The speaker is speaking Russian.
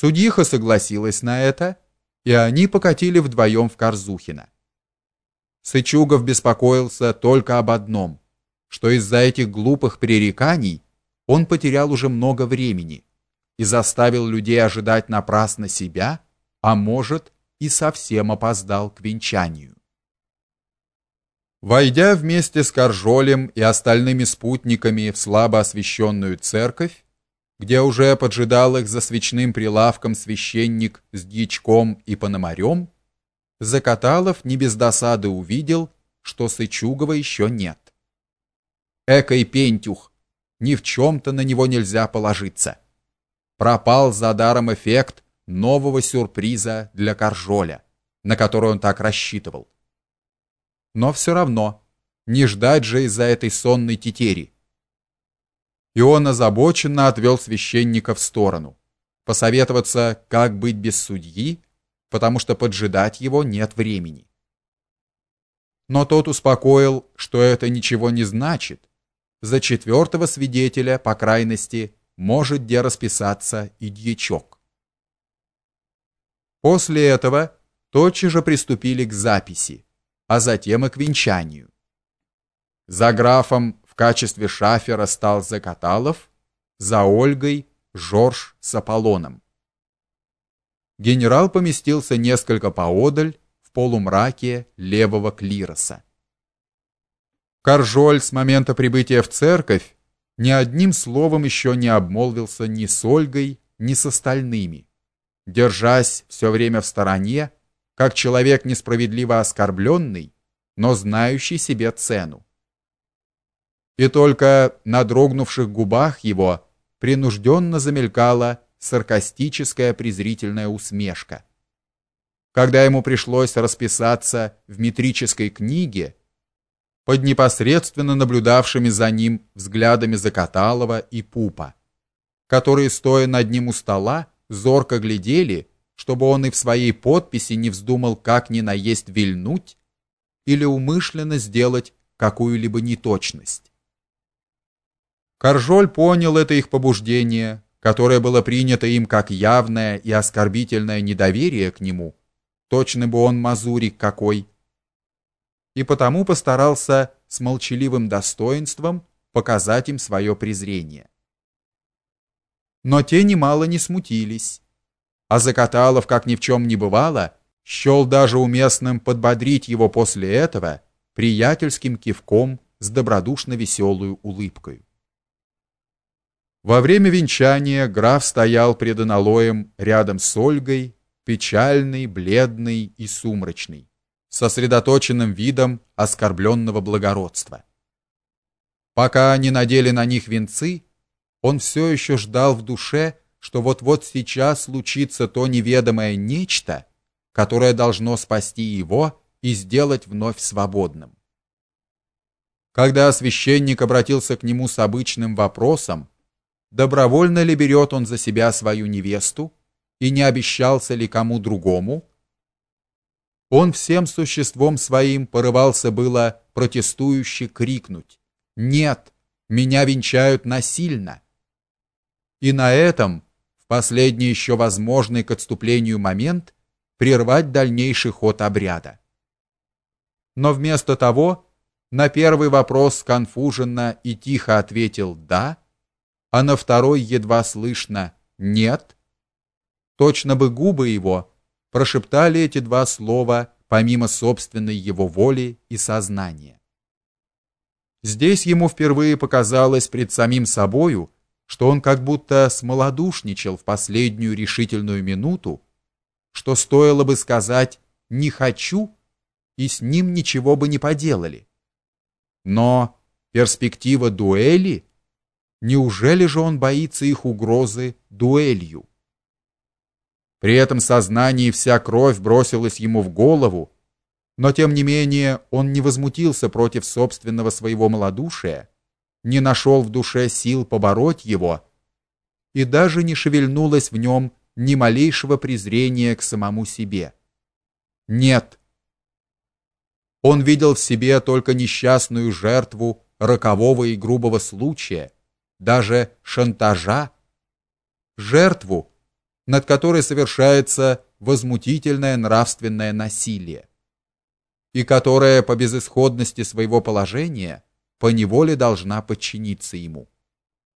Судьиха согласилась на это, и они покатили вдвоем в Корзухино. Сычугов беспокоился только об одном, что из-за этих глупых пререканий он потерял уже много времени и заставил людей ожидать напрасно себя, а может, и совсем опоздал к венчанию. Войдя вместе с Каржолем и остальными спутниками в слабо освещенную церковь, где уже поджидал их за свечным прилавком священник с дьячком и пономарем, Закаталов не без досады увидел, что Сычугова еще нет. Экой пентюх, ни в чем-то на него нельзя положиться. Пропал за даром эффект нового сюрприза для Каржоля, на который он так рассчитывал. Но все равно, не ждать же из-за этой сонной тетери. И он озабоченно отвел священника в сторону, посоветоваться, как быть без судьи, потому что поджидать его нет времени. Но тот успокоил, что это ничего не значит. За четвертого свидетеля, по крайности, может где расписаться и дьячок. После этого тотчас же приступили к записи, а затем и к венчанию. За графом качестве шафера стал Закаталов, за Ольгой Жорж с Аполлоном. Генерал поместился несколько поодаль в полумраке левого клироса. Каржоль с момента прибытия в церковь ни одним словом еще не обмолвился ни с Ольгой, ни с остальными, держась все время в стороне, как человек несправедливо оскорбленный, но знающий себе цену. И только на дрогнувших губах его принужденно замелькала саркастическая презрительная усмешка. Когда ему пришлось расписаться в метрической книге, под непосредственно наблюдавшими за ним взглядами Закаталова и Пупа, которые, стоя над ним у стола, зорко глядели, чтобы он и в своей подписи не вздумал как ни наесть вильнуть или умышленно сделать какую-либо неточность. Каржоль понял это их побуждение, которое было принято им как явное и оскорбительное недоверие к нему, точно бы он мазурик какой, и потому постарался с молчаливым достоинством показать им свое презрение. Но те немало не смутились, а Закаталов, как ни в чем не бывало, счел даже уместным подбодрить его после этого приятельским кивком с добродушно веселой улыбкой. Во время венчания граф стоял пред аналоем рядом с Ольгой, печальный, бледный и сумрачный сосредоточенным видом оскорбленного благородства. Пока они надели на них венцы, он все еще ждал в душе, что вот-вот сейчас случится то неведомое нечто, которое должно спасти его и сделать вновь свободным. Когда священник обратился к нему с обычным вопросом, добровольно ли берет он за себя свою невесту и не обещался ли кому другому, он всем существом своим порывался было протестующе крикнуть: "Нет, меня венчают насильно". И на этом, в последний еще возможный к отступлению момент, прервать дальнейший ход обряда. Но вместо того, на первый вопрос конфуженно и тихо ответил да, а на второй едва слышно нет. Точно бы губы его прошептали эти два слова помимо собственной его воли и сознания. Здесь ему впервые показалось пред самим собою, что он как будто смолодушничал в последнюю решительную минуту, что стоило бы сказать «не хочу», и с ним ничего бы не поделали. Но перспектива дуэли, неужели же он боится их угрозы дуэлью? При этом сознании вся кровь бросилась ему в голову, но тем не менее он не возмутился против собственного своего малодушия, не нашел в душе сил побороть его, и даже не шевельнулось в нем ни малейшего презрения к самому себе. Нет. Он видел в себе только несчастную жертву рокового и грубого случая, даже шантажа, жертву, над которой совершается возмутительное нравственное насилие, и которая по безысходности своего положения по неволе должна подчиниться ему.